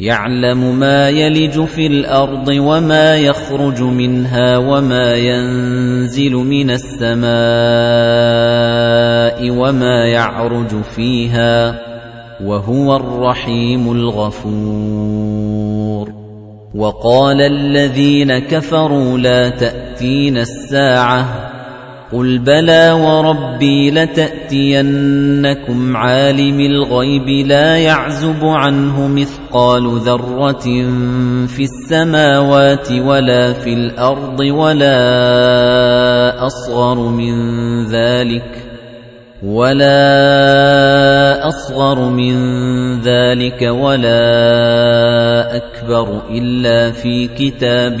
يَعْلَمُ مَا يَلِجُ فِي الْأَرْضِ وَمَا يَخْرُجُ مِنْهَا وَمَا يَنزِلُ مِنَ السَّمَاءِ وَمَا يَعْرُجُ فِيهَا وَهُوَ الرَّحِيمُ الْغَفُورُ. وَقَالَ الَّذِينَ كَفَرُوا لَا تَأْتِينَا السَّاعَةُ قُلْ بَلَى وَرَبِّي لَتَأْتِيَنَّكُمْ عَالِمِ الْغَيْبِ لَا يَعْزُبُ عَنْهُ مِثْقَالُ ذَرَّةٍ فِي السَّمَاوَاتِ وَلَا فِي الْأَرْضِ وَلَا أَصْغَرُ مِنْ ذَلِكَ وَلَا أَصْغَرُ مِنْ ذَلِكَ وَلَا أَكْبَرُ إِلَّا فِي كِتَابٍ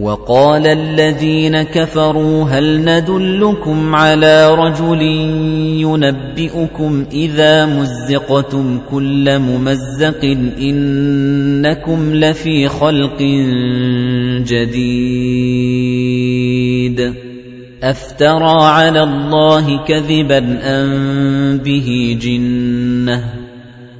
وَقَالَ الَّذِينَ كَفَرُوا هَلْ نَدُلُّكُمْ عَلَى رَجُلٍ يُنَبِّئُكُمْ إِذَا مُزِّقْتُمْ كُلَّ مُمَزَّقٍ إِنَّكُمْ لَفِي خَلْقٍ جَدِيدٍ أَفْتَرَىٰ عَلَى اللَّهِ كَذِبًا أَم بِهِ جِنَّةٌ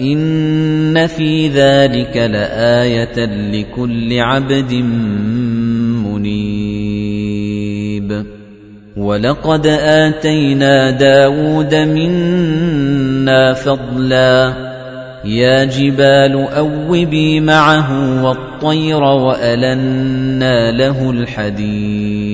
إِنَّ فِي ذَلِكَ لَآيَةً لِكُلِّ عَبْدٍ مُنِيبٍ وَلَقَدْ آتَيْنَا دَاوُودَ مِنَّا فَضْلًا يَا جِبَالُ أَوِّبِي مَعَهُ وَالطَّيْرَ وَأَلَنَّا لَهُ الْحَدِيدَ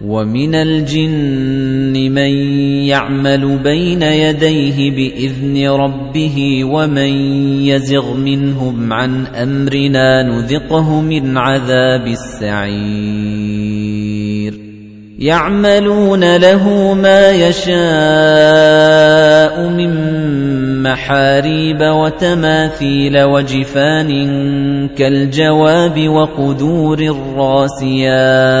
وَمِنَ الْجِنِّ مَن يَعْمَلُ بَيْنَ يَدَيْهِ بِإِذْنِ رَبِّهِ وَمَن يَزِغْ مِنْهُمْ عَنْ أَمْرِنَا نُذِقْهُ مِنْ عَذَابِ السَّعِيرِ يَعْمَلُونَ لَهُ مَا يَشَاءُ مِن مَّحَارِيبَ وَتَمَاثِيلَ وَجِفَانٍ كَالْجَوَابِ وَقُدُورٍ رَّاسِيَاتٍ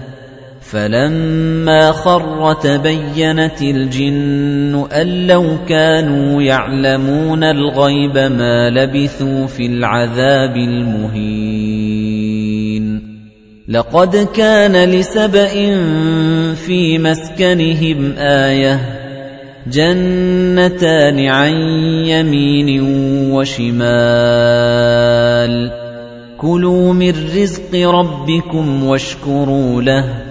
فَلَمَّا خَرَّ تَبَيَّنَتِ الْجِنُّ أَن لَّوْ كَانُوا يَعْلَمُونَ الْغَيْبَ مَا لَبِثُوا فِي الْعَذَابِ الْمُهِينِ. لقد كان لسبإ في مسكنهم آية جنتان عن يمين وشمال. كُلُوا مِن رِّزْقِ رَبِّكُمْ وَاشْكُرُوا لَهُ.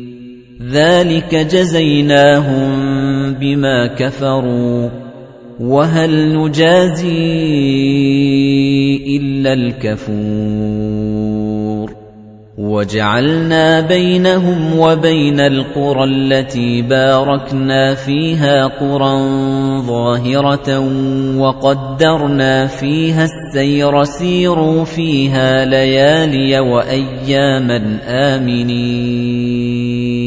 ذَلِكَ جَزَيْنَاهُم بِمَا كَفَرُوا وَهَلْ نُجَازِي إِلَّا الْكَفُورَ وَجَعَلْنَا بَيْنَهُمْ وَبَيْنَ الْقُرَى الَّتِي بَارَكْنَا فِيهَا قُرًى ظَاهِرَةً وَقَدَّرْنَا فِيهَا السَّيْرَ سِيرُوا فِيهَا لَيَالِيَ وَأَيَّامًا آمِنِينَ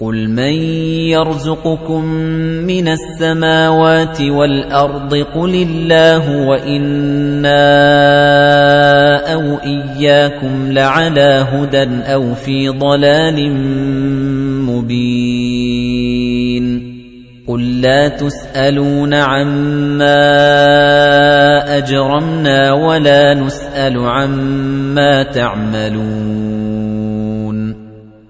قُلْ مَن يَرْزُقُكُم مِّنَ السَّمَاوَاتِ وَالْأَرْضِ قُلِ اللَّهُ وَإِنَّا أَوْ إِيَّاكُمْ لَعَلَىٰ هُدًى أَوْ فِي ضَلَالٍ مُّبِينٍ قُل لَّا تُسْأَلُونَ عَمَّا أَجْرَمْنَا وَلَا نُسْأَلُ عَمَّا تَعْمَلُونَ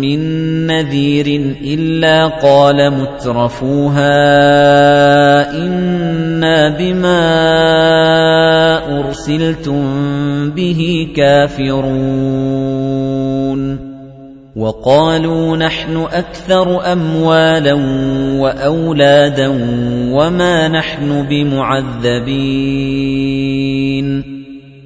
مِّن نَّذِيرٍ إِلَّا قَالَ مُتْرَفُوهَا إِنَّا بِمَا أُرْسِلْتُم بِهِ كَافِرُونَ وَقَالُوا نَحْنُ أَكْثَرُ أَمْوَالًا وَأَوْلَادًا وَمَا نَحْنُ بِمُعَذَّبِينَ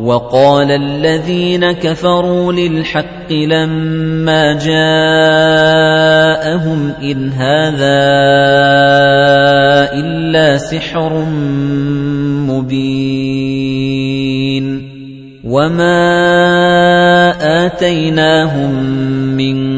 وَقَالَ الَّذِينَ كَفَرُوا لِلْحَقِّ لَمَّا جَاءَهُمْ إِنْ هَذَا إِلَّا سِحْرٌ مُبِينٌ وَمَا آتَيْنَاهُم